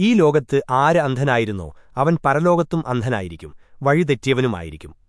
ഈ ലോകത്ത് ആര് അന്ധനായിരുന്നോ? അവൻ പരലോകത്തും അന്ധനായിരിക്കും വഴിതെറ്റിയവനുമായിരിക്കും.